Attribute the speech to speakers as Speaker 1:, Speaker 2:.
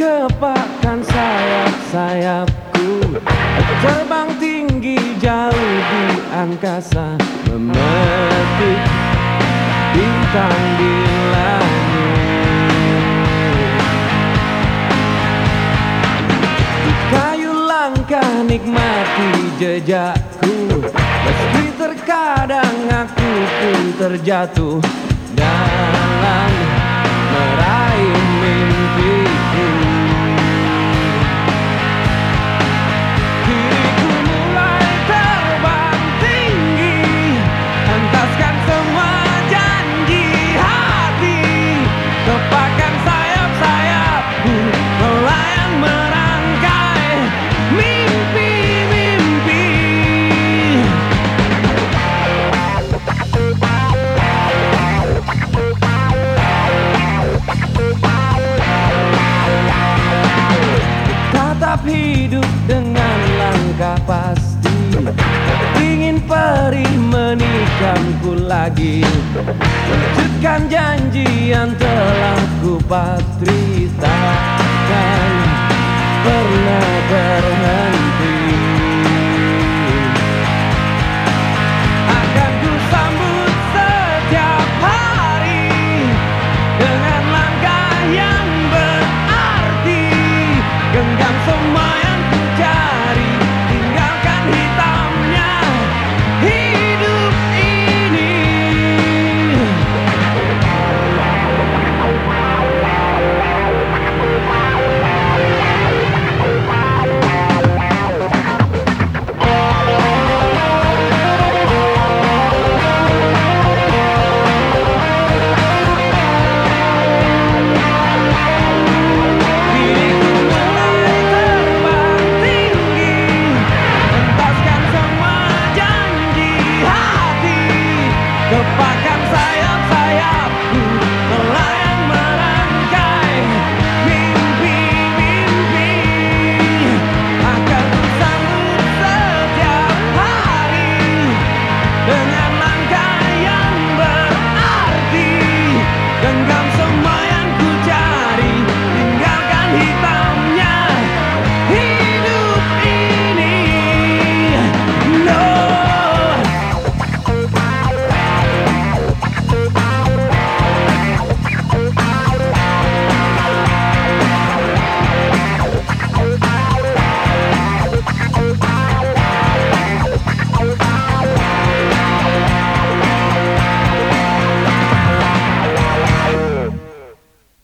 Speaker 1: Kepakkan sayap-sayapku Terbang tinggi jauh di angkasa Memetik bintang di kayu langkah nikmati jejakku. Meski terkadang aku pun terjatuh. Dalam meraih mimpiku Tatap hidup dengan langkah pasti. Ingin perih menikahku lagi. Wujudkan janji yang telah ku patri Takkan pernah berhenti Dengan langkah